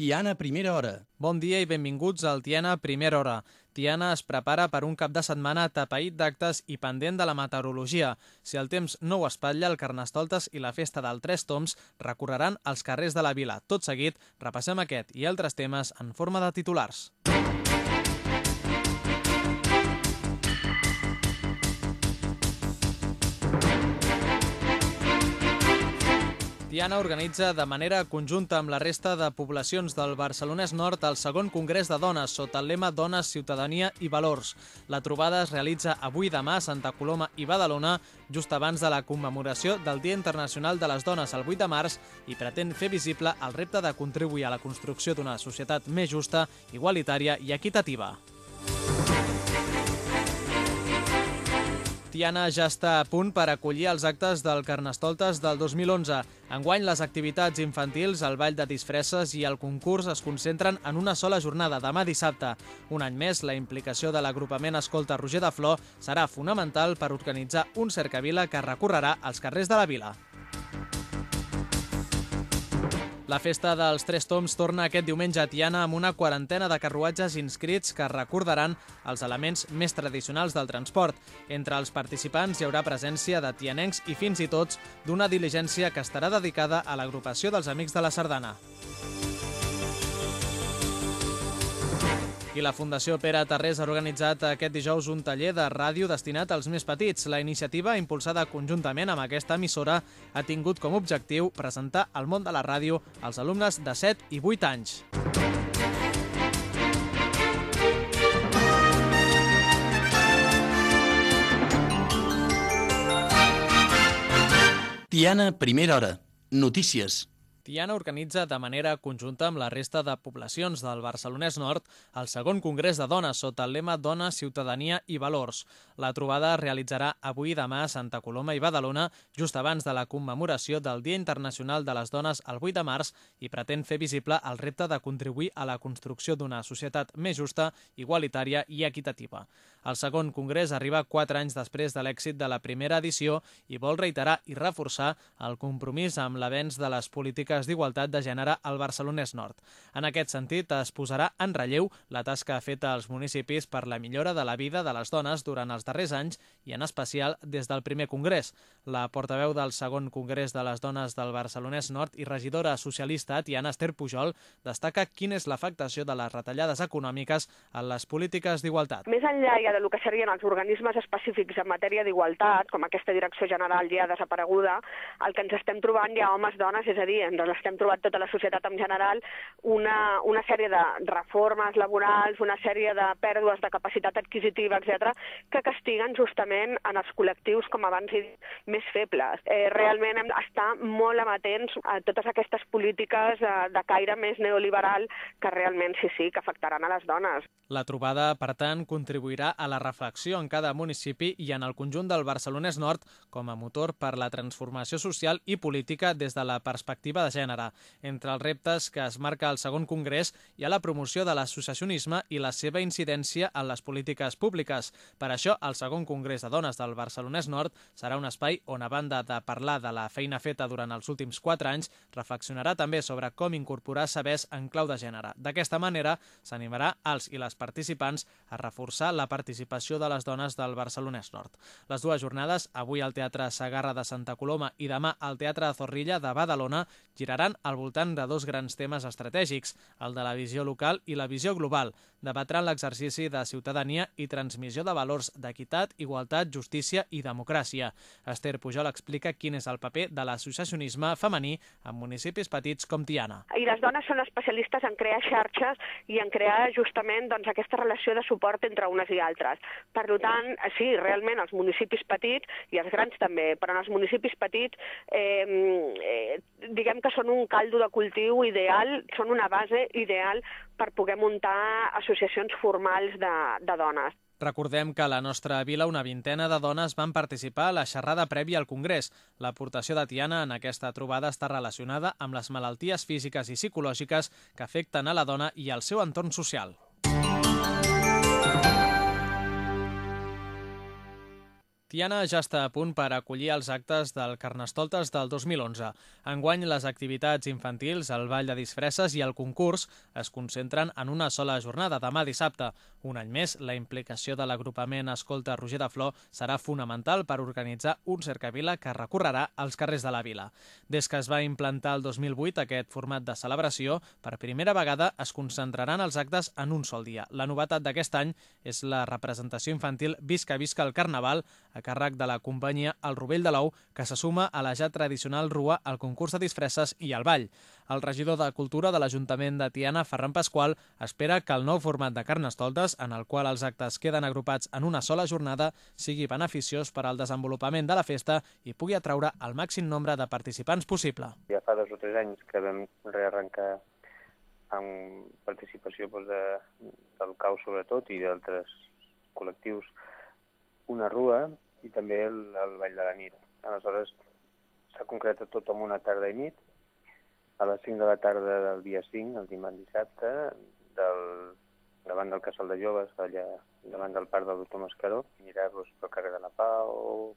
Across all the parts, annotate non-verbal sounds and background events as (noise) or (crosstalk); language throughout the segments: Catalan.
Tiana Primera Hora. Bon dia i benvinguts al Tiana Primera Hora. Tiana es prepara per un cap de setmana tapaït d'actes i pendent de la meteorologia. Si el temps no ho espatlla, el Carnestoltes i la Festa del Tres Toms recorreran els carrers de la vila. Tot seguit, repassem aquest i altres temes en forma de titulars. Tiana organitza de manera conjunta amb la resta de poblacions del Barcelonès Nord el segon Congrés de Dones sota el lema Dones, Ciutadania i Valors. La trobada es realitza avui demà a Santa Coloma i Badalona, just abans de la commemoració del Dia Internacional de les Dones el 8 de març i pretén fer visible el repte de contribuir a la construcció d'una societat més justa, igualitària i equitativa. Tiana ja està a punt per acollir els actes del Carnestoltes del 2011. Enguany, les activitats infantils, el ball de disfresses i el concurs es concentren en una sola jornada, demà dissabte. Un any més, la implicació de l'agrupament Escolta Roger de Flor serà fonamental per organitzar un cercavila que recorrerà els carrers de la vila. La festa dels Tres Toms torna aquest diumenge a Tiana amb una quarantena de carruatges inscrits que recordaran els elements més tradicionals del transport. Entre els participants hi haurà presència de tianencs i fins i tots d'una diligència que estarà dedicada a l'agrupació dels Amics de la Sardana. I la Fundació Pere Tarrés ha organitzat aquest dijous un taller de ràdio destinat als més petits. La iniciativa, impulsada conjuntament amb aquesta emissora, ha tingut com a objectiu presentar el món de la ràdio als alumnes de 7 i 8 anys. Tiana Primera Hora. Notícies. Tiana organitza de manera conjunta amb la resta de poblacions del Barcelonès Nord el segon Congrés de Dones sota el lema Dona, Ciutadania i Valors. La trobada es realitzarà avui i demà a Santa Coloma i Badalona, just abans de la commemoració del Dia Internacional de les Dones el 8 de març i pretén fer visible el repte de contribuir a la construcció d'una societat més justa, igualitària i equitativa. El segon congrés arriba quatre anys després de l'èxit de la primera edició i vol reiterar i reforçar el compromís amb l'avenç de les polítiques d'igualtat de gènere al Barcelonès Nord. En aquest sentit, es posarà en relleu la tasca feta als municipis per la millora de la vida de les dones durant els darrers anys i en especial des del primer congrés. La portaveu del segon congrés de les dones del Barcelonès Nord i regidora socialista Tiana Esther Pujol destaca quina és l'afectació de les retallades econòmiques en les polítiques d'igualtat. Més enllà del que serien els organismes específics en matèria d'igualtat, com aquesta direcció general ja desapareguda, el que ens estem trobant ja homes, dones, és a dir, ens l'estem trobant tota la societat en general, una, una sèrie de reformes laborals, una sèrie de pèrdues de capacitat adquisitiva, etc, que castiguen justament en els col·lectius, com abans he dit, més febles. Eh, realment hem d'estar molt amatents a totes aquestes polítiques de, de caire més neoliberal que realment sí, sí, que afectaran a les dones. La trobada, per tant, contribuirà a la reflexió en cada municipi i en el conjunt del Barcelonès Nord com a motor per la transformació social i política des de la perspectiva de gènere. Entre els reptes que es marca el segon congrés hi ha la promoció de l'associacionisme i la seva incidència en les polítiques públiques. Per això, el segon congrés de dones del Barcelonès Nord serà un espai on, a banda de parlar de la feina feta durant els últims quatre anys, reflexionarà també sobre com incorporar sabers en clau de gènere. D'aquesta manera, s'animarà als i les participants a reforçar la participació participació de les dones del Barcelonès Nord. Les dues jornades, avui al Teatre Sagarra de Santa Coloma i demà al Teatre Zorrilla de Badalona, giraran al voltant de dos grans temes estratègics, el de la visió local i la visió global. Debatran l'exercici de ciutadania i transmissió de valors d'equitat, igualtat, justícia i democràcia. Esther Pujol explica quin és el paper de l'associacionisme femení en municipis petits com Tiana. I les dones són especialistes en crear xarxes i en crear justament doncs, aquesta relació de suport entre unes i altres altres. Per tant, sí, realment els municipis petits, i els grans també, però en els municipis petits eh, eh, diguem que són un caldo de cultiu ideal, són una base ideal per poder muntar associacions formals de, de dones. Recordem que a la nostra vila una vintena de dones van participar a la xerrada prèvia al Congrés. L'aportació de Tiana en aquesta trobada està relacionada amb les malalties físiques i psicològiques que afecten a la dona i al seu entorn social. Tiana ja està a punt per acollir els actes del Carnestoltes del 2011. Enguany, les activitats infantils, el ball de disfresses i el concurs es concentren en una sola jornada, demà dissabte. Un any més, la implicació de l'agrupament Escolta Roger de Flor serà fonamental per organitzar un cercavila que recorrerà els carrers de la vila. Des que es va implantar el 2008 aquest format de celebració, per primera vegada es concentraran els actes en un sol dia. La novetat d'aquest any és la representació infantil Visca Visca el Carnaval, càrrec de la companyia El Rovell de l'Ou, que se suma a la ja tradicional rua, al concurs de disfresses i al ball. El regidor de Cultura de l'Ajuntament de Tiana, Ferran Pasqual, espera que el nou format de Carnestoltes, en el qual els actes queden agrupats en una sola jornada, sigui beneficiós per al desenvolupament de la festa i pugui atraure el màxim nombre de participants possible. Ja fa dos o tres anys que vam rearrencar amb participació doncs, de, del CAU sobretot i d'altres col·lectius una rua i també el, el Ball de la Nit. Aleshores, s'ha concretat tot en una tarda i nit, a les 5 de la tarda del dia 5, el dimarts dissabte, del, davant del Casal de Joves, allà davant del parc del doctor Mascaró, mirar-los pel carrer de la Pau,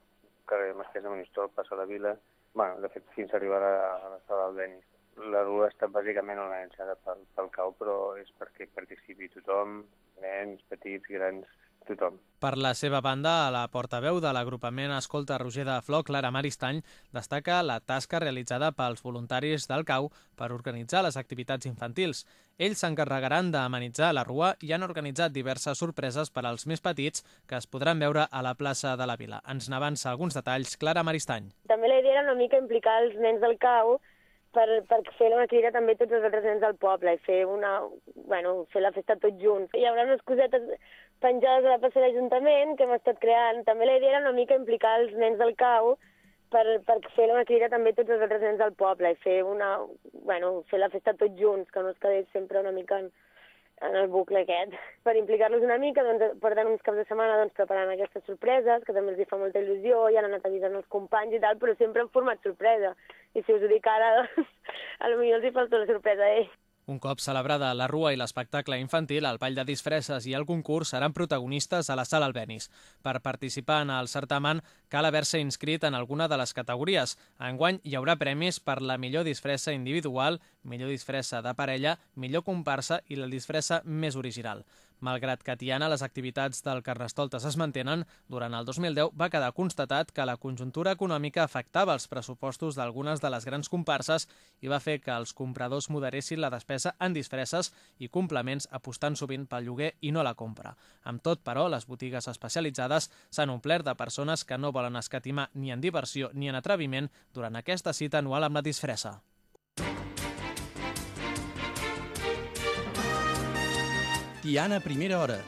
carrer Masquers de Monistol, Passa la Vila, bueno, de fet, fins a arribar a, a la sala del Denis. La rua està bàsicament organitzada pel, pel CAU, però és perquè participi tothom, nens, petits, grans, tothom. Per la seva banda, a la portaveu de l'agrupament Escolta Roger de Flor, Clara Maristany, destaca la tasca realitzada pels voluntaris del CAU per organitzar les activitats infantils. Ells s'encarregaran d'amenitzar la rua i han organitzat diverses sorpreses per als més petits que es podran veure a la plaça de la Vila. Ens n'avança alguns detalls Clara Maristany. També la idea era una mica implicar els nens del CAU per, per fer una crida també tots els altres nens del poble i fer, una, bueno, fer la festa tots junts. Hi haurà unes cosetes penjades a la plaça de l'Ajuntament que hem estat creant. També la idea era una mica implicar els nens del CAU per, per fer una crida també tots els altres nens del poble i fer, una, bueno, fer la festa tots junts, que no es quedés sempre una mica en, en el bucle aquest. (laughs) Per implicar-los una mica, doncs, portant uns caps de setmana doncs, preparant aquestes sorpreses, que també els hi fa molta il·lusió, i han anat avisant els companys i tal, però sempre en format sorpresa. I si us ho dic ara, doncs, (laughs) potser els hi falta la sorpresa a ells. Un cop celebrada la rua i l'espectacle infantil, el ball de disfresses i el concurs seran protagonistes a la sala Albenis. Per participar en el certamen cal haver-se inscrit en alguna de les categories. Enguany hi haurà premis per la millor disfressa individual, millor disfressa de parella, millor comparsa i la disfressa més original. Malgrat que a Tiana les activitats del Carnestoltes es mantenen, durant el 2010 va quedar constatat que la conjuntura econòmica afectava els pressupostos d'algunes de les grans comparses i va fer que els compradors moderessin la despesa en disfresses i complements apostant sovint pel lloguer i no la compra. Amb tot, però, les botigues especialitzades s'han omplert de persones que no volen escatimar ni en diversió ni en atreviment durant aquesta cita anual amb la disfressa. Tiana, primera hora.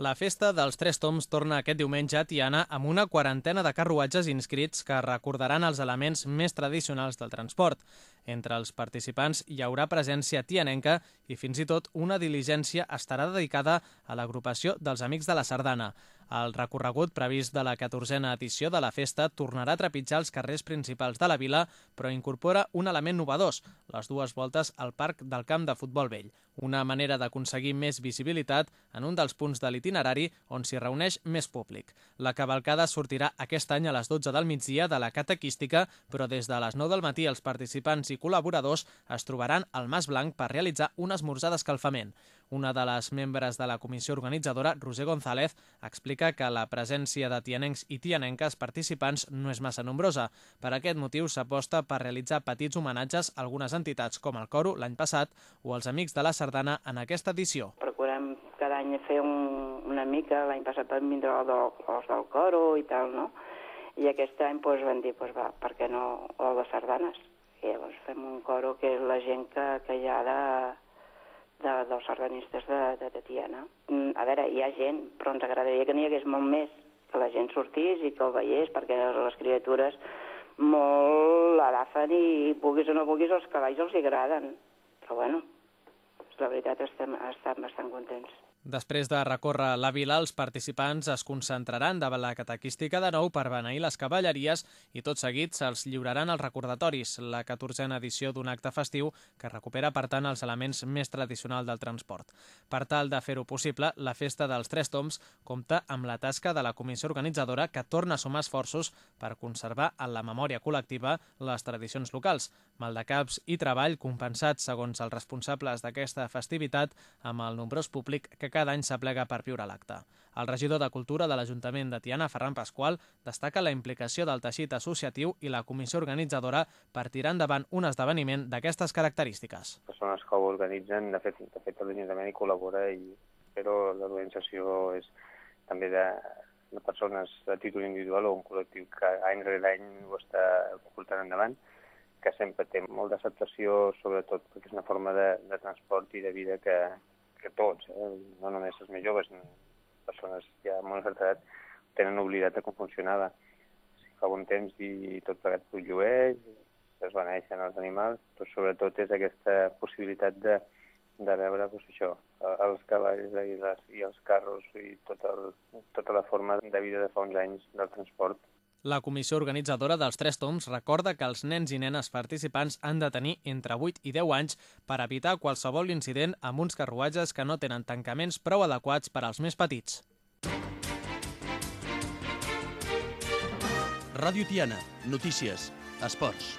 La festa dels Tres Toms torna aquest diumenge a Tiana amb una quarantena de carruatges inscrits que recordaran els elements més tradicionals del transport. Entre els participants hi haurà presència tianenca i fins i tot una diligència estarà dedicada a l'agrupació dels Amics de la Sardana. El recorregut previst de la 14a edició de la festa tornarà a trepitjar els carrers principals de la vila, però incorpora un element novedós, les dues voltes al Parc del Camp de Futbol Vell, una manera d'aconseguir més visibilitat en un dels punts de l'itinerari on s'hi reuneix més públic. La cavalcada sortirà aquest any a les 12 del migdia de la catequística, però des de les 9 del matí els participants i col·laboradors es trobaran al Mas Blanc per realitzar un esmorzar d'escalfament. Una de les membres de la comissió organitzadora, Roser González, explica que la presència de tianencs i tianenques participants no és massa nombrosa. Per aquest motiu s'aposta per realitzar petits homenatges a algunes entitats com el Coro l'any passat o els Amics de la Sardana en aquesta edició. Procurem cada any fer un, una mica, l'any passat vam vindre els del, Coro i tal, no? I aquest any doncs, vam dir, doncs va, per què no el de sardanes? I llavors fem un coro que és la gent que, que hi ha de, de, dels sardanistes de, de, de Tiana. Mm, a veure, hi ha gent, però ens agradaria que n'hi hagués molt més, que la gent sortís i que el veiés, perquè les criatures molt l'agafen i puguis o no puguis, els cavalls els agraden. Però bueno, la veritat estem, estem bastant contents. Després de recórrer la vila, els participants es concentraran davant la catequística de nou per beneir les cavalleries i tot seguit se'ls lliuraran els recordatoris, la 14a edició d'un acte festiu que recupera, per tant, els elements més tradicionals del transport. Per tal de fer-ho possible, la Festa dels Tres Toms compta amb la tasca de la comissió organitzadora que torna a sumar esforços per conservar en la memòria col·lectiva les tradicions locals. Maldecaps i treball compensats, segons els responsables d'aquesta festivitat, amb el nombrós públic que cada any s'aplega per viure l'acte. El regidor de Cultura de l'Ajuntament de Tiana, Ferran Pasqual, destaca la implicació del teixit associatiu i la comissió organitzadora per tirar endavant un esdeveniment d'aquestes característiques. Les persones que ho organitzen, de fet, de fet l'Ajuntament hi col·labora, i, però l'organització és també de, de persones a títol individual o un col·lectiu que any rere any ho està portant endavant que sempre té molt d'acceptació, sobretot perquè és una forma de, de transport i de vida que, que tots, eh? no només els més joves, persones ja molt encertat, tenen oblidat de com funcionava. Si fa bon temps i tot plegat llueix, es beneixen els animals, però sobretot és aquesta possibilitat de, de veure pues, això, els cavalls i, les, i els carros i tot el, tota la forma de vida de fa uns anys del transport la comissió organitzadora dels Tres Toms recorda que els nens i nenes participants han de tenir entre 8 i 10 anys per evitar qualsevol incident amb uns carruatges que no tenen tancaments prou adequats per als més petits. Ràdio Tiana, notícies, esports.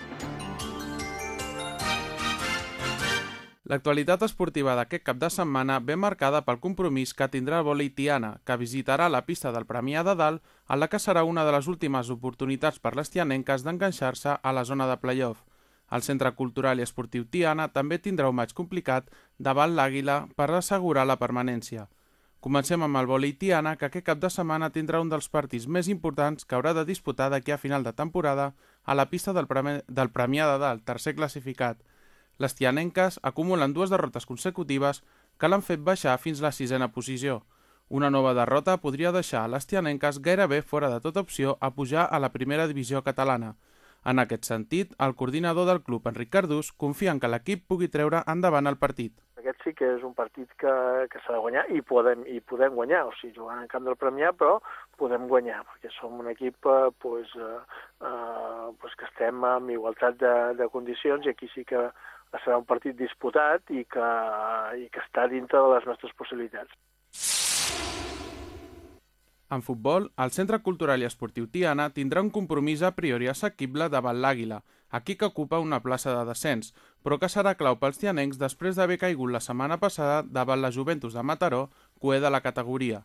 L'actualitat esportiva d'aquest cap de setmana ve marcada pel compromís que tindrà el vòlei Tiana, que visitarà la pista del Premià de Dalt, en la que serà una de les últimes oportunitats per les tianenques d'enganxar-se a la zona de playoff. El Centre Cultural i Esportiu Tiana també tindrà un maig complicat davant l'Àguila per assegurar la permanència. Comencem amb el vòlei Tiana, que aquest cap de setmana tindrà un dels partits més importants que haurà de disputar d'aquí a final de temporada a la pista del, Premi del Premià de Dalt, tercer classificat, les tianenques acumulen dues derrotes consecutives que l'han fet baixar fins la sisena posició. Una nova derrota podria deixar les tianenques gairebé fora de tota opció a pujar a la primera divisió catalana. En aquest sentit, el coordinador del club, Enric Cardús, confia en que l'equip pugui treure endavant el partit. Aquest sí que és un partit que, que s'ha de guanyar i podem, i podem guanyar, o sigui, jugant en camp del Premià, però podem guanyar, perquè som un equip eh, pues, eh, eh, pues que estem en igualtat de, de condicions i aquí sí que serà un partit disputat i que, i que està dintre de les nostres possibilitats. En futbol, el Centre Cultural i Esportiu Tiana tindrà un compromís a priori assequible davant l'Àguila, aquí que ocupa una plaça de descens, però que serà clau pels tianencs després d'haver caigut la setmana passada davant la Juventus de Mataró, coer de la categoria.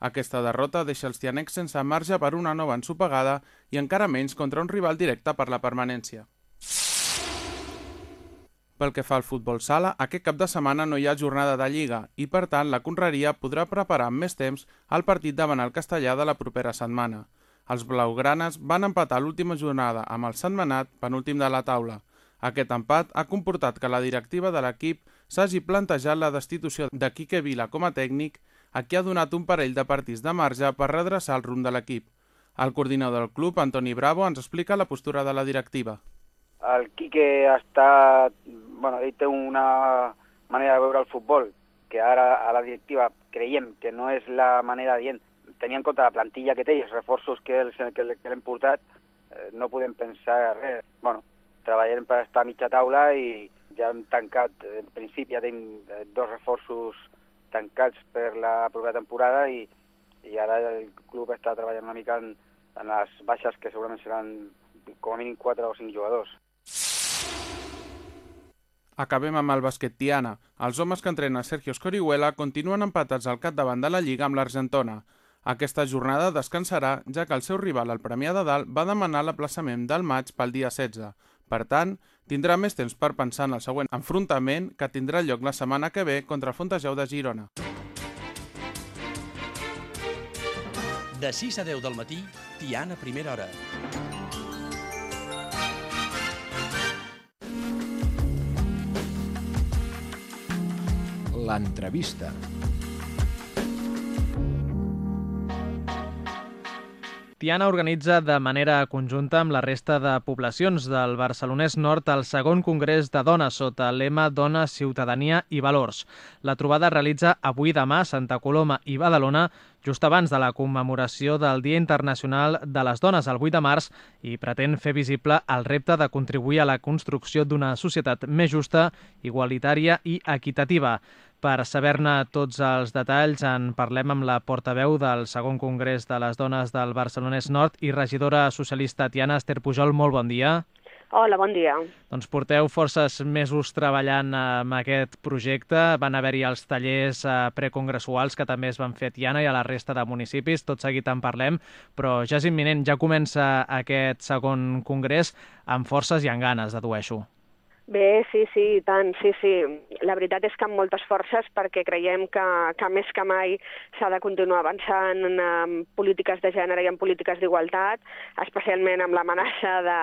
Aquesta derrota deixa els tianencs sense marge per una nova ensopegada i encara menys contra un rival directe per la permanència. Pel que fa al futbol sala, aquest cap de setmana no hi ha jornada de Lliga i, per tant, la Conreria podrà preparar amb més temps el partit davant el Castellà de la propera setmana. Els blaugranes van empatar l'última jornada amb el Santmenat, penúltim de la taula. Aquest empat ha comportat que la directiva de l'equip s'hagi plantejat la destitució de Quique Vila com a tècnic, a qui ha donat un parell de partits de marge per redreçar el rumb de l'equip. El coordinador del club, Antoni Bravo, ens explica la postura de la directiva. El Quique està bueno, ell té una manera de veure el futbol que ara a la directiva creiem que no és la manera dient, tenint en compte la plantilla que té i els reforços que, que, que l'hem portat, eh, no podem pensar res. Bueno, treballarem per estar a mitja taula i ja hem tancat, en principi ja tenim eh, dos reforços tancats per la propera temporada i, i ara el club està treballant una mica en, en les baixes que segurament seran com a mínim 4 o 5 jugadors. Acabem amb el basquet Tiana. Els homes que entrena Sergio Scorihuela continuen empatats al capdavant de la Lliga amb l'Argentona. Aquesta jornada descansarà, ja que el seu rival, el Premià de Dalt, va demanar l'aplaçament del maig pel dia 16. Per tant, tindrà més temps per pensar en el següent enfrontament que tindrà lloc la setmana que ve contra Fontejau de Girona. De 6 a 10 del matí, Tiana, primera hora. L'entrevista. Tiana organitza de manera conjunta amb la resta de poblacions del Barcelonès Nord el segon congrés de dones sota lema Dona, Ciutadania i Valors. La trobada es realitza avui demà a Santa Coloma i Badalona, just abans de la commemoració del Dia Internacional de les Dones el 8 de març i pretén fer visible el repte de contribuir a la construcció d'una societat més justa, igualitària i equitativa. Per saber-ne tots els detalls en parlem amb la portaveu del segon congrés de les dones del Barcelonès Nord i regidora socialista Tiana Esther Pujol. Molt bon dia. Hola, bon dia. Doncs porteu forces mesos treballant amb aquest projecte. Van haver-hi els tallers eh, precongressuals que també es van fer a Tiana i a la resta de municipis. Tot seguit en parlem, però ja és imminent, ja comença aquest segon congrés amb forces i amb ganes, dedueixo. Bé, sí, sí, i tant, sí, sí. La veritat és que amb moltes forces perquè creiem que, que més que mai s'ha de continuar avançant en, en polítiques de gènere i en polítiques d'igualtat, especialment amb l'amenaça de,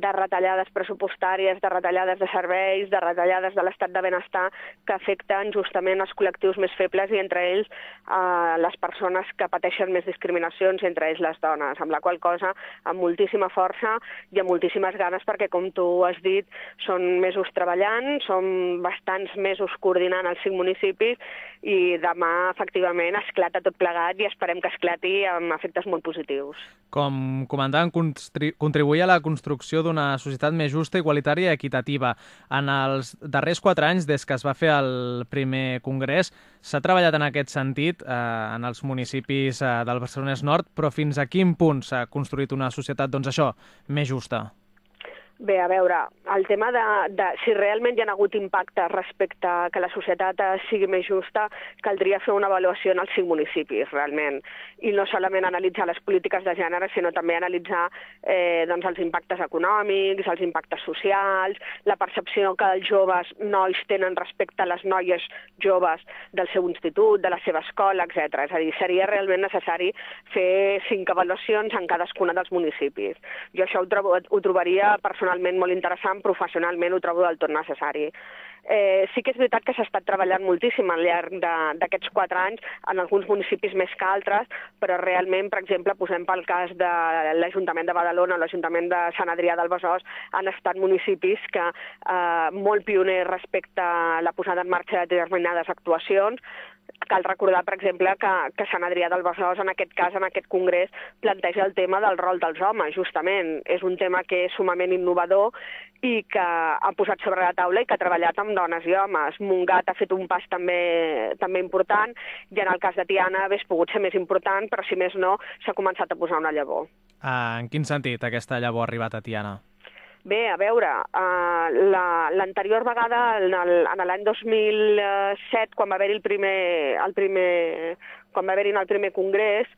de retallades pressupostàries, de retallades de serveis, de retallades de l'estat de benestar que afecten justament els col·lectius més febles i entre ells eh, les persones que pateixen més discriminacions entre ells les dones, amb la qual cosa amb moltíssima força i amb moltíssimes ganes perquè, com tu has dit, són mesos treballant, som bastants mesos coordinant els cinc municipis i demà, efectivament, esclata tot plegat i esperem que esclati amb efectes molt positius. Com comandant, contribuir a la construcció d'una societat més justa, igualitària i equitativa. En els darrers quatre anys, des que es va fer el primer congrés, s'ha treballat en aquest sentit eh, en els municipis eh, del Barcelonès Nord, però fins a quin punt s'ha construït una societat, doncs això, més justa? Bé, a veure, el tema de, de si realment hi ha hagut impacte respecte a que la societat sigui més justa, caldria fer una avaluació en els cinc municipis, realment, i no solament analitzar les polítiques de gènere, sinó també analitzar eh, doncs, els impactes econòmics, els impactes socials, la percepció que els joves nois tenen respecte a les noies joves del seu institut, de la seva escola, etc. És a dir, seria realment necessari fer cinc avaluacions en cadascuna dels municipis. Jo això ho, trobo, ho trobaria personalment personalment molt interessant, professionalment ho trobo del tot necessari. Eh, sí que és veritat que s'ha estat treballant moltíssim al llarg d'aquests quatre anys en alguns municipis més que altres, però realment, per exemple, posem pel cas de l'Ajuntament de Badalona o l'Ajuntament de Sant Adrià del Besòs, han estat municipis que eh, molt pioners respecte a la posada en marxa de determinades actuacions, cal recordar, per exemple, que, que Sant Adrià del Besòs, en aquest cas, en aquest congrés, planteja el tema del rol dels homes, justament. És un tema que és sumament innovador i que ha posat sobre la taula i que ha treballat amb dones i homes. Mungat ha fet un pas també, també important i en el cas de Tiana hauria pogut ser més important, però si més no, s'ha començat a posar una llavor. Ah, en quin sentit aquesta llavor ha arribat a Tiana? Bé, a veure, uh, l'anterior la, vegada, en l'any 2007, quan va haver-hi el primer, el primer, quan va haver-hi el primer congrés,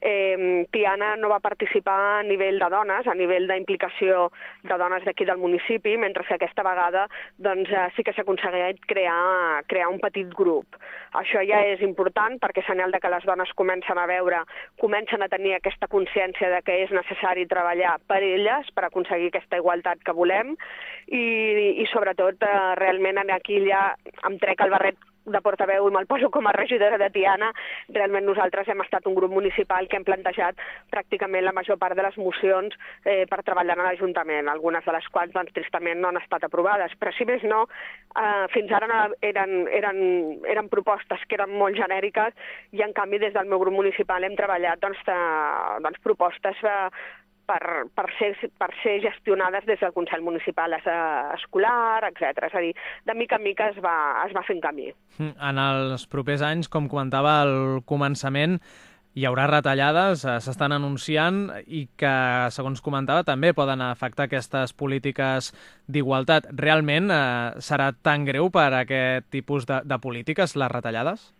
eh, Tiana no va participar a nivell de dones, a nivell d'implicació de dones d'aquí del municipi, mentre que aquesta vegada doncs, eh, sí que s'ha aconseguit crear, crear un petit grup. Això ja és important perquè senyal de que les dones comencen a veure, comencen a tenir aquesta consciència de que és necessari treballar per elles, per aconseguir aquesta igualtat que volem i, i sobretot eh, realment aquí ja em trec el barret de portaveu i me'l poso com a regidora de Tiana, realment nosaltres hem estat un grup municipal que hem plantejat pràcticament la major part de les mocions eh, per treballar a l'Ajuntament, algunes de les quals doncs, tristament no han estat aprovades, però si més no, eh, fins ara eren, eren, eren propostes que eren molt genèriques i en canvi des del meu grup municipal hem treballat doncs, de, doncs, propostes eh, per, per, ser, per ser gestionades des del Consell Municipal escolar, etc. És a dir, de mica en mica es va, es va fent camí. Hm, en els propers anys, com comentava al començament, hi haurà retallades, eh, s'estan anunciant i que, segons comentava, també poden afectar aquestes polítiques d'igualtat. Realment eh, serà tan greu per a aquest tipus de, de polítiques, les retallades?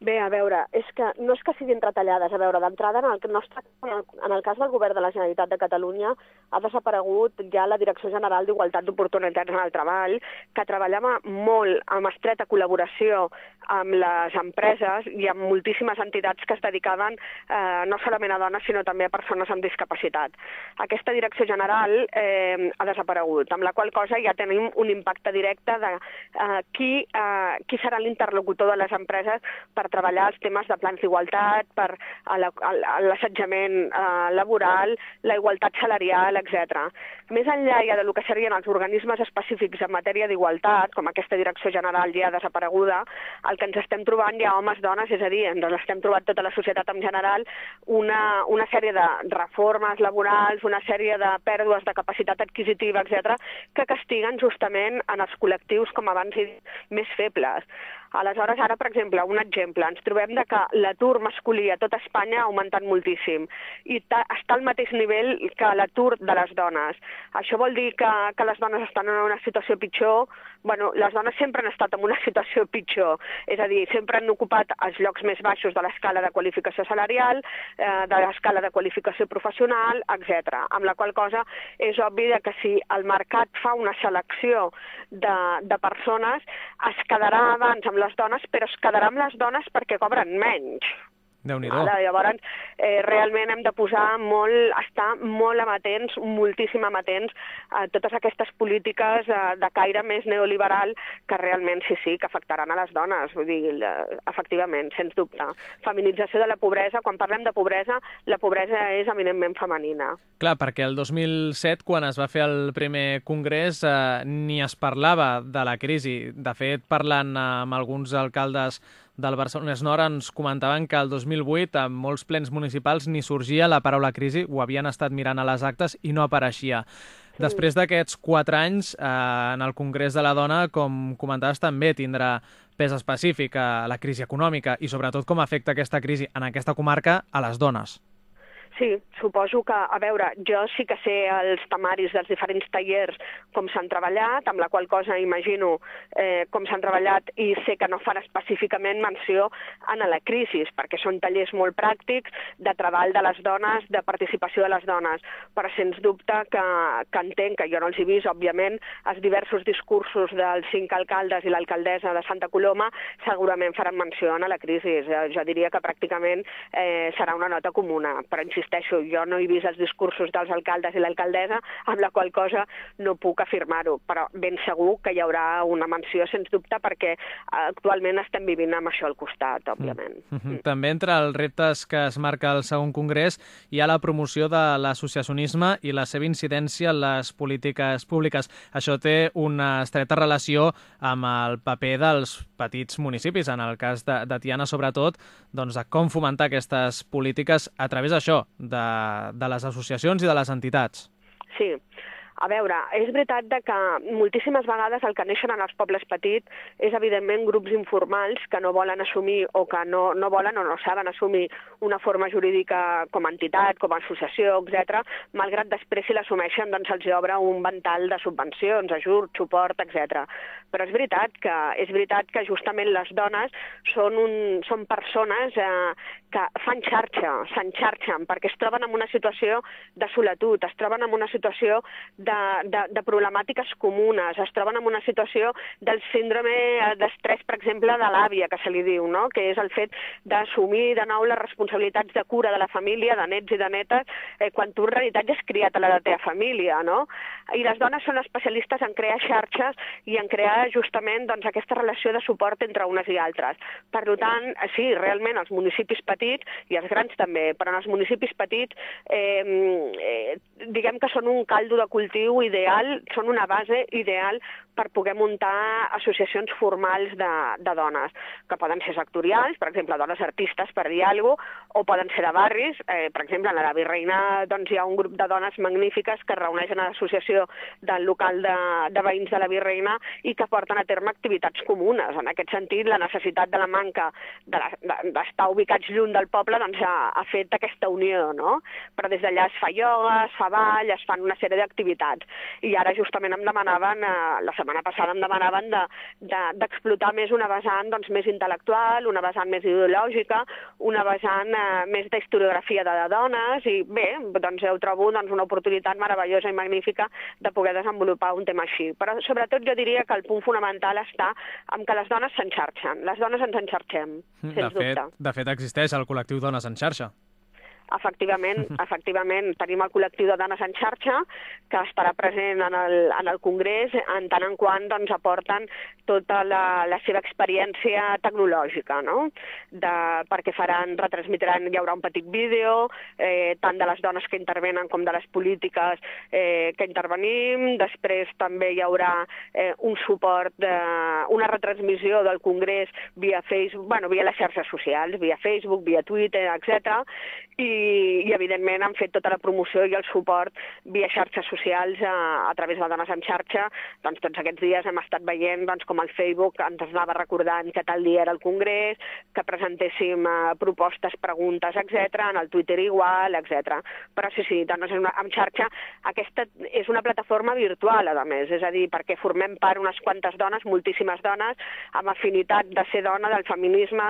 Bé, a veure, és que no és que siguin retallades. A veure, d'entrada, en, el nostre, en, el, en el cas del govern de la Generalitat de Catalunya, ha desaparegut ja la Direcció General d'Igualtat d'Oportunitats en el Treball, que treballava molt amb estreta col·laboració amb les empreses i amb moltíssimes entitats que es dedicaven eh, no solament a dones, sinó també a persones amb discapacitat. Aquesta Direcció General eh, ha desaparegut, amb la qual cosa ja tenim un impacte directe de eh, qui, eh, qui serà l'interlocutor de les empreses per per treballar els temes de plans d'igualtat, per l'assetjament eh, laboral, la igualtat salarial, etc. Més enllà ja del que serien els organismes específics en matèria d'igualtat, com aquesta direcció general ja desapareguda, el que ens estem trobant ja homes, dones, és a dir, ens l'estem trobant tota la societat en general, una, una sèrie de reformes laborals, una sèrie de pèrdues de capacitat adquisitiva, etc, que castiguen justament en els col·lectius, com abans he dit, més febles. Aleshores, ara, per exemple, un exemple, ens trobem de que l'atur masculí a tot Espanya ha augmentat moltíssim i està al mateix nivell que l'atur de les dones. Això vol dir que, que les dones estan en una situació pitjor? bueno, les dones sempre han estat en una (laughs) situació pitjor, és a dir, sempre han ocupat els llocs més baixos de l'escala de qualificació salarial, eh, de l'escala de qualificació professional, etc. Amb la qual cosa és obvi que si el mercat fa una selecció de, de persones, es quedarà abans amb les dones, però es quedarà amb les dones perquè cobren menys déu nhi Vale, llavors, eh, realment hem de posar molt, estar molt amatents, moltíssim amatents a totes aquestes polítiques eh, de caire més neoliberal que realment sí, sí, que afectaran a les dones, vull dir, eh, efectivament, sens dubte. Feminització de la pobresa, quan parlem de pobresa, la pobresa és eminentment femenina. Clar, perquè el 2007, quan es va fer el primer congrés, eh, ni es parlava de la crisi. De fet, parlant amb alguns alcaldes del Barcelona Nord ens comentaven que el 2008 en molts plens municipals ni sorgia la paraula crisi, ho havien estat mirant a les actes i no apareixia. Després d'aquests quatre anys, eh, en el Congrés de la Dona, com comentaves, també tindrà pes específic a la crisi econòmica i sobretot com afecta aquesta crisi en aquesta comarca a les dones. Sí, suposo que, a veure, jo sí que sé els temaris dels diferents tallers com s'han treballat, amb la qual cosa imagino eh, com s'han treballat i sé que no fan específicament menció en la crisi, perquè són tallers molt pràctics de treball de les dones, de participació de les dones, però sens dubte que, que entenc, que jo no els he vist, òbviament, els diversos discursos dels cinc alcaldes i l'alcaldessa de Santa Coloma segurament faran menció en la crisi. Jo diria que pràcticament eh, serà una nota comuna, però insistir insisteixo, jo no he vist els discursos dels alcaldes i l'alcaldessa, amb la qual cosa no puc afirmar-ho, però ben segur que hi haurà una menció, sens dubte, perquè actualment estem vivint amb això al costat, òbviament. Mm -hmm. També entre els reptes que es marca el segon congrés hi ha la promoció de l'associacionisme i la seva incidència en les polítiques públiques. Això té una estreta relació amb el paper dels petits municipis, en el cas de, de Tiana sobretot, doncs de com fomentar aquestes polítiques a través d'això, de, de les associacions i de les entitats. Sí, a veure, és veritat de que moltíssimes vegades el que neixen en els pobles petits és evidentment grups informals que no volen assumir o que no, no volen o no saben assumir una forma jurídica com a entitat, com a associació, etc. malgrat després si l'assumeixen doncs els obre un vental de subvencions, ajuts, suport, etc. Però és veritat que és veritat que justament les dones són, un, són persones eh, que fan xarxa, s'enxarxen, perquè es troben en una situació de solitud, es troben en una situació de, de, de problemàtiques comunes, es troben en una situació del síndrome d'estrès, per exemple, de l'àvia, que se li diu, no? que és el fet d'assumir de nou les responsabilitats de cura de la família, de nets i de netes, eh, quan tu en realitat ja has criat a la teva família. No? I les dones són especialistes en crear xarxes i en crear justament doncs, aquesta relació de suport entre unes i altres. Per tant, sí, realment els municipis petits, i els grans també, però en els municipis petits, eh, eh, diguem que són un caldo de cultiu cultiu ideal, són una base ideal per poder muntar associacions formals de, de dones, que poden ser sectorials, per exemple, dones artistes, per dir alguna cosa, o poden ser de barris. Eh, per exemple, a la Virreina doncs, hi ha un grup de dones magnífiques que reuneixen a l'associació del local de, de veïns de la Virreina i que porten a terme activitats comunes. En aquest sentit, la necessitat de la manca d'estar de de, ubicats lluny del poble doncs, ha, ha fet aquesta unió, no? Però des d'allà es fa ioga, es fa ball, es fan una sèrie d'activitats. I ara justament em demanaven, eh, la setmana passada em demanaven d'explotar de, de, més una vessant doncs, més intel·lectual, una vessant més ideològica, una vessant eh, més d'historiografia de, de dones, i bé, doncs ho trobo doncs, una oportunitat meravellosa i magnífica de poder desenvolupar un tema així. Però sobretot jo diria que el punt fonamental està en que les dones s'enxarxen, les dones ens enxarxem, mm, de sens fet, dubte. De fet, existeix el col·lectiu Dones en xarxa. Efectivament, (laughs) efectivament, tenim el col·lectiu de dones en xarxa que estarà present en el, en el Congrés en tant en quant doncs, aporten tota la, la seva experiència tecnològica, no? De, perquè faran, retransmitiran, hi haurà un petit vídeo, eh, tant de les dones que intervenen com de les polítiques eh, que intervenim, després també hi haurà eh, un suport, de, una retransmissió del Congrés via Facebook, bueno, via les xarxes socials, via Facebook, via Twitter, etc i, i evidentment han fet tota la promoció i el suport via xarxes socials a, a través de Dones en xarxa. Doncs tots aquests dies hem estat veient doncs, com el Facebook ens anava recordant que tal dia era el Congrés, que presentéssim uh, propostes, preguntes, etc. en el Twitter igual, etc. Però sí, sí, Dones en, en xarxa, aquesta és una plataforma virtual, a més, és a dir, perquè formem part unes quantes dones, moltíssimes dones, amb afinitat de ser dona, del feminisme,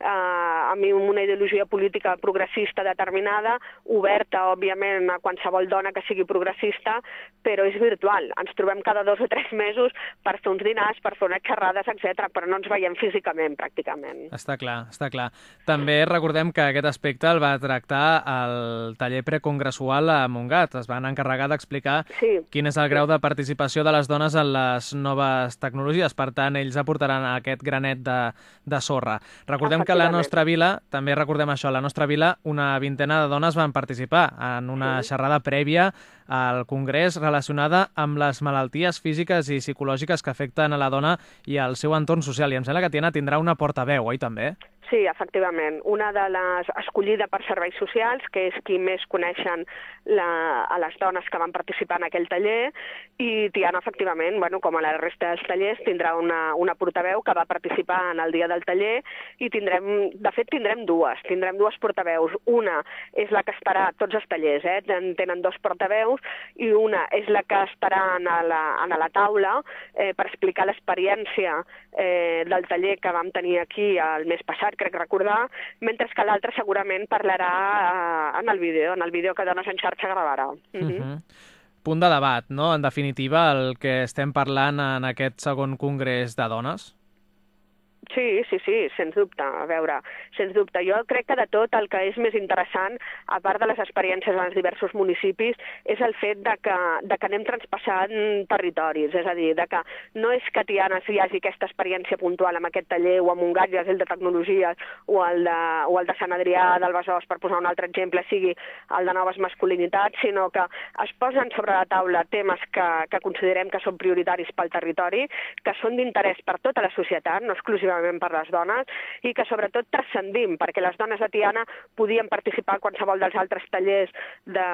eh, amb una ideologia política progressista progressista determinada, oberta, òbviament, a qualsevol dona que sigui progressista, però és virtual. Ens trobem cada dos o tres mesos per fer uns dinars, per fer unes xerrades, etc, però no ens veiem físicament, pràcticament. Està clar, està clar. També recordem que aquest aspecte el va tractar el taller precongressual a Montgat. Es van encarregar d'explicar sí. quin és el grau de participació de les dones en les noves tecnologies. Per tant, ells aportaran aquest granet de, de sorra. Recordem que la nostra vila, també recordem això, la nostra vila, una vintena de dones van participar en una xerrada prèvia al Congrés relacionada amb les malalties físiques i psicològiques que afecten a la dona i al seu entorn social. I em sembla que Tiana tindrà una portaveu, oi, també? Sí, efectivament. Una de les escollida per serveis socials, que és qui més coneixen la, a les dones que van participar en aquell taller, i Tiana, efectivament, bueno, com a la resta dels tallers, tindrà una, una portaveu que va participar en el dia del taller i tindrem, de fet, tindrem dues. Tindrem dues portaveus. Una és la que estarà a tots els tallers, eh? tenen dos portaveus, i una és la que estarà en la, en la taula eh, per explicar l'experiència eh, del taller que vam tenir aquí el mes passat, crec recordar, mentre que l'altre segurament parlarà eh, en el vídeo, en el vídeo que Dones en xarxa gravarà. Mm -hmm. Uh -huh. Punt de debat, no?, en definitiva, el que estem parlant en aquest segon congrés de dones? Sí, sí, sí, sens dubte. A veure, sens dubte. Jo crec que de tot el que és més interessant, a part de les experiències en els diversos municipis, és el fet de que, de que anem traspassant territoris. És a dir, de que no és que Tiana hi hagi aquesta experiència puntual amb aquest taller o amb un Gatges, el de tecnologies, o el de, o el de Sant Adrià del Besòs, per posar un altre exemple, sigui el de noves masculinitats, sinó que es posen sobre la taula temes que, que considerem que són prioritaris pel territori, que són d'interès per tota la societat, no exclusivament exclusivament per les dones i que sobretot transcendim, perquè les dones de Tiana podien participar a qualsevol dels altres tallers de,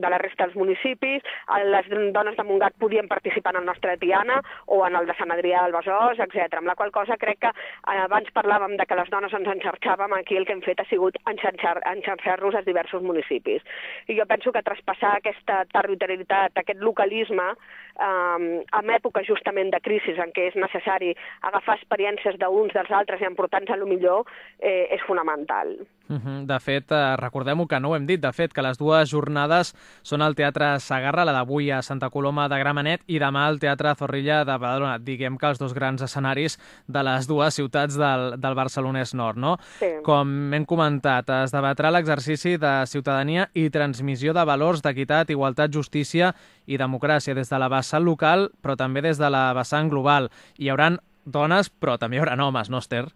de la resta dels municipis, les dones de Montgat podien participar en el nostre Tiana o en el de Sant Adrià del Besòs, etc. Amb la qual cosa crec que eh, abans parlàvem de que les dones ens enxarxàvem, aquí el que hem fet ha sigut enxarxar-nos als diversos municipis. I jo penso que traspassar aquesta territorialitat, aquest localisme, eh, en època justament de crisi en què és necessari agafar experiències d'uns dels altres i emportar-nos a lo millor eh, és fonamental. Uh -huh. De fet, eh, recordem-ho que no ho hem dit, de fet, que les dues jornades són al Teatre Sagarra, la d'avui a Santa Coloma de Gramenet i demà al Teatre Zorrilla de Badalona. Diguem que els dos grans escenaris de les dues ciutats del, del Barcelonès Nord, no? Sí. Com hem comentat, es debatrà l'exercici de ciutadania i transmissió de valors d'equitat, igualtat, justícia i democràcia des de la vessant local, però també des de la vessant global. Hi haurà dones, però també hi haurà homes, no, Esther?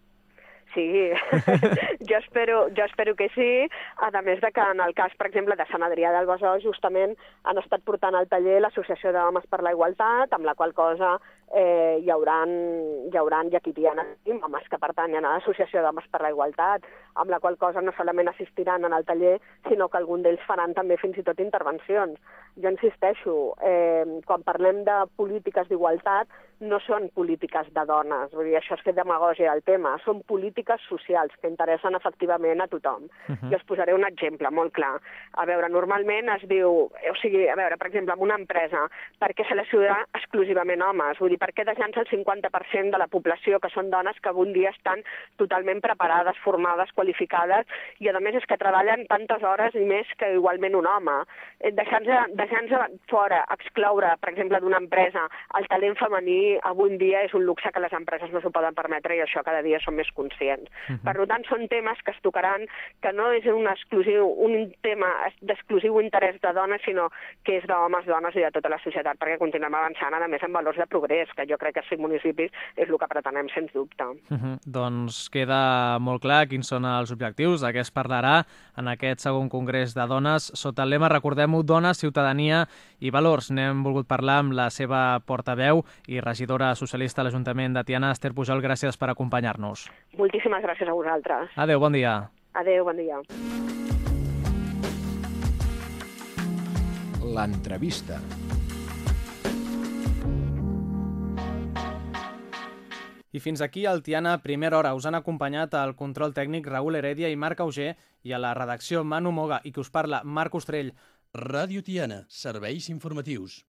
Sí, (laughs) jo, espero, jo espero que sí, a més de que en el cas, per exemple, de Sant Adrià del Besòs, justament han estat portant al taller l'Associació d'Homes per la Igualtat, amb la qual cosa eh, hi haurà, hi haurà i aquí hi ha homes que pertanyen a l'Associació d'Homes per la Igualtat, amb la qual cosa no solament assistiran en el taller, sinó que algun d'ells faran també fins i tot intervencions. Jo insisteixo, eh, quan parlem de polítiques d'igualtat, no són polítiques de dones, vull dir, això és fer demagogia al tema, són polítiques socials que interessen efectivament a tothom. Uh -huh. Jo us posaré un exemple molt clar. A veure, normalment es diu, o sigui, a veure, per exemple, en una empresa, per què seleccionar exclusivament homes? Vull dir, per què deixar el 50% de la població, que són dones que avui dia estan totalment preparades, formades, qualificades, i a més és que treballen tantes hores i més que igualment un home. Eh, deixant-se deixant fora, excloure, per exemple, d'una empresa, el talent femení avui dia és un luxe que les empreses no s'ho poden permetre i això cada dia som més conscients. Uh -huh. Per tant, són temes temes que es tocaran, que no és un, exclusiu, un tema d'exclusiu interès de dones, sinó que és d'homes, dones i de tota la societat, perquè continuem avançant, a més, en valors de progrés, que jo crec que cinc municipis és el que pretenem, sens dubte. Uh -huh. Doncs queda molt clar quins són els objectius, de què es parlarà en aquest segon congrés de dones. Sota el lema, recordem-ho, Dones, Ciutadania i Valors. N'hem volgut parlar amb la seva portaveu i regidora socialista a l'Ajuntament de Tiana, Esther Pujol. Gràcies per acompanyar-nos. Moltíssimes gràcies a vosaltres. Adéu, bon dia. Adéu, bon dia. L'entrevista. I fins aquí el Tiana Primera Hora. Us han acompanyat el control tècnic Raül Heredia i Marc Auger i a la redacció Manu Moga i que us parla Marc Ostrell. Ràdio Tiana, serveis informatius.